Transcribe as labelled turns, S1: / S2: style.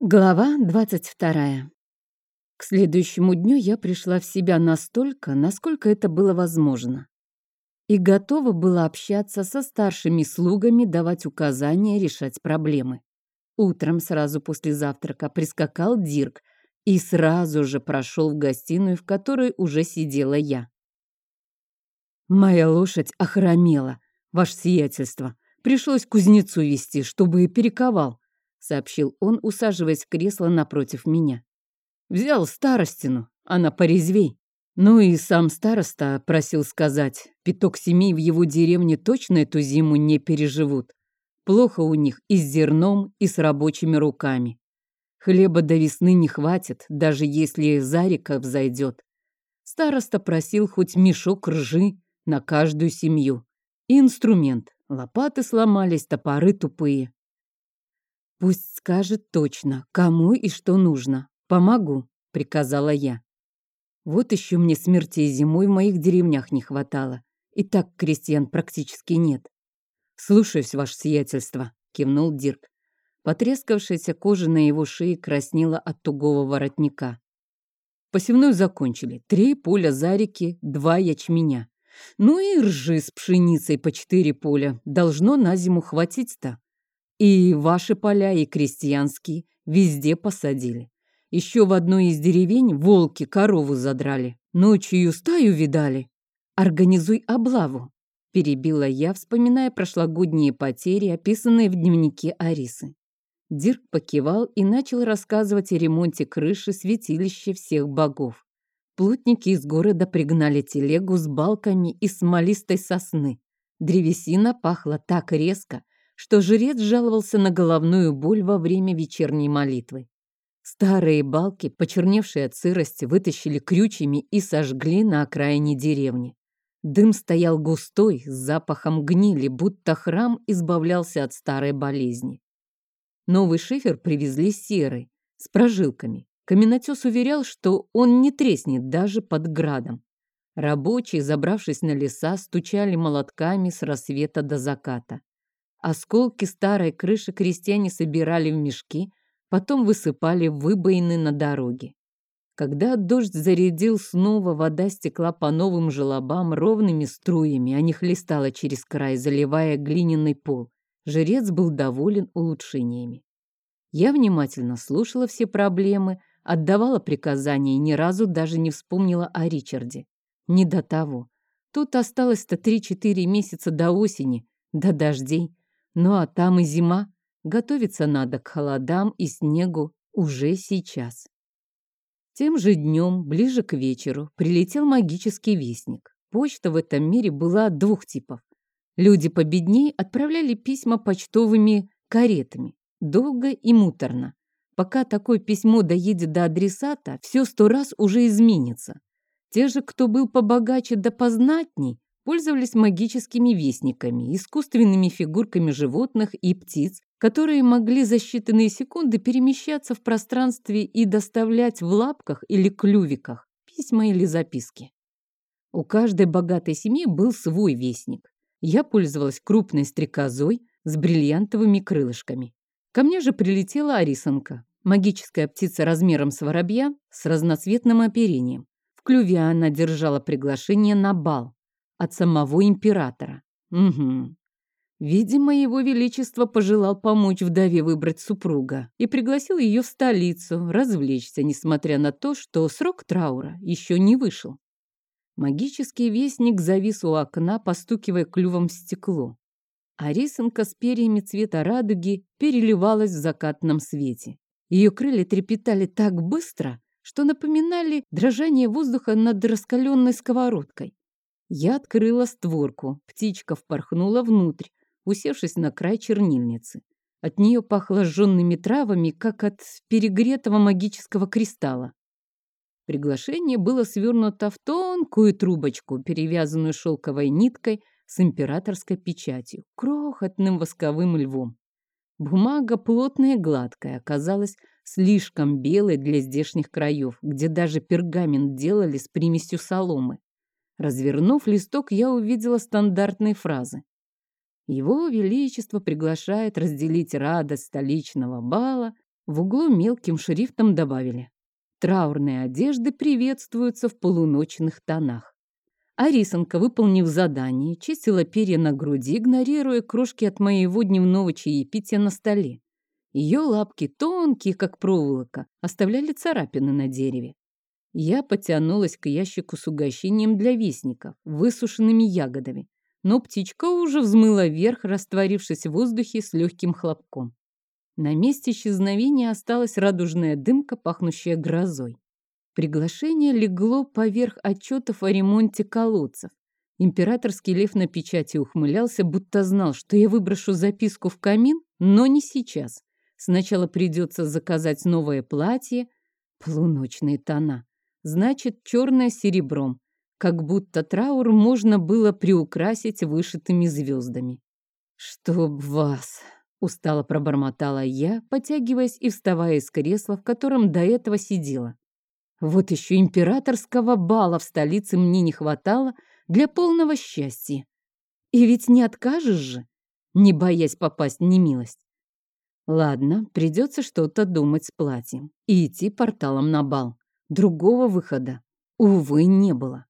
S1: Глава 22. К следующему дню я пришла в себя настолько, насколько это было возможно. И готова была общаться со старшими слугами, давать указания, решать проблемы. Утром, сразу после завтрака, прискакал Дирк и сразу же прошел в гостиную, в которой уже сидела я. «Моя лошадь охромела, ваше сиятельство. Пришлось кузнецу вести, чтобы перековал», — сообщил он, усаживаясь в кресло напротив меня. «Взял старостину, она порезвей. Ну и сам староста просил сказать, пяток семей в его деревне точно эту зиму не переживут. Плохо у них и с зерном, и с рабочими руками. Хлеба до весны не хватит, даже если Зарика взойдет. Староста просил хоть мешок ржи на каждую семью. И инструмент. Лопаты сломались, топоры тупые. «Пусть скажет точно, кому и что нужно. Помогу», — приказала я. Вот еще мне смертей зимой в моих деревнях не хватало. И так крестьян практически нет. «Слушаюсь, ваше сиятельство», — кивнул Дирк. Потрескавшаяся кожа на его шее краснела от тугого воротника. Посевную закончили. Три поля зарики, два ячменя. Ну и ржи с пшеницей по четыре поля. Должно на зиму хватить-то. И ваши поля, и крестьянские везде посадили. Еще в одной из деревень волки корову задрали. Ночью стаю видали. Организуй облаву, перебила я, вспоминая прошлогодние потери, описанные в дневнике Арисы. Дирк покивал и начал рассказывать о ремонте крыши святилища всех богов. Плутники из города пригнали телегу с балками из смолистой сосны. Древесина пахла так резко, что жрец жаловался на головную боль во время вечерней молитвы. Старые балки, почерневшие от сырости, вытащили крючьями и сожгли на окраине деревни. Дым стоял густой, с запахом гнили, будто храм избавлялся от старой болезни. Новый шифер привезли серый, с прожилками. Каменотес уверял, что он не треснет даже под градом. Рабочие, забравшись на леса, стучали молотками с рассвета до заката. Осколки старой крыши крестьяне собирали в мешки, потом высыпали выбоины на дороге. Когда дождь зарядил снова, вода стекла по новым желобам ровными струями, а не хлестала через край, заливая глиняный пол. Жрец был доволен улучшениями. Я внимательно слушала все проблемы, отдавала приказания и ни разу даже не вспомнила о Ричарде. Не до того. Тут осталось-то 3-4 месяца до осени, до дождей. Ну а там и зима. Готовиться надо к холодам и снегу уже сейчас. Тем же днем, ближе к вечеру, прилетел магический вестник. Почта в этом мире была двух типов. Люди победней отправляли письма почтовыми каретами. Долго и муторно. Пока такое письмо доедет до адресата, все сто раз уже изменится. Те же, кто был побогаче да познатней, пользовались магическими вестниками, искусственными фигурками животных и птиц, которые могли за считанные секунды перемещаться в пространстве и доставлять в лапках или клювиках письма или записки. У каждой богатой семьи был свой вестник. Я пользовалась крупной стрекозой с бриллиантовыми крылышками. Ко мне же прилетела арисанка, магическая птица размером с воробья с разноцветным оперением. В клюве она держала приглашение на бал от самого императора. Угу. Видимо, его величество пожелал помочь вдове выбрать супруга и пригласил ее в столицу развлечься, несмотря на то, что срок траура еще не вышел. Магический вестник завис у окна, постукивая клювом в стекло. А рисунка с перьями цвета радуги переливалась в закатном свете. Ее крылья трепетали так быстро, что напоминали дрожание воздуха над раскаленной сковородкой. Я открыла створку. Птичка впорхнула внутрь, усевшись на край чернильницы. От нее пахло жженными травами, как от перегретого магического кристалла. Приглашение было свернуто в тонкую трубочку, перевязанную шелковой ниткой с императорской печатью, крохотным восковым львом. Бумага плотная и гладкая, оказалась слишком белой для здешних краев, где даже пергамент делали с примесью соломы. Развернув листок, я увидела стандартные фразы. Его Величество приглашает разделить радость столичного бала В углу мелким шрифтом добавили «Траурные одежды приветствуются в полуночных тонах». А выполнив задание, чистила перья на груди, игнорируя крошки от моего дневного чаепития на столе. Ее лапки, тонкие, как проволока, оставляли царапины на дереве. Я потянулась к ящику с угощением для вестников, высушенными ягодами, но птичка уже взмыла вверх, растворившись в воздухе с легким хлопком. На месте исчезновения осталась радужная дымка, пахнущая грозой. Приглашение легло поверх отчетов о ремонте колодцев. Императорский лев на печати ухмылялся, будто знал, что я выброшу записку в камин, но не сейчас. Сначала придется заказать новое платье, полуночные тона. Значит, черное серебром, как будто траур можно было приукрасить вышитыми звездами. «Чтоб вас!» — устало пробормотала я, потягиваясь и вставая из кресла, в котором до этого сидела. Вот еще императорского бала в столице мне не хватало для полного счастья. И ведь не откажешь же, не боясь попасть в немилость. Ладно, придется что-то думать с платьем и идти порталом на бал. Другого выхода, увы, не было.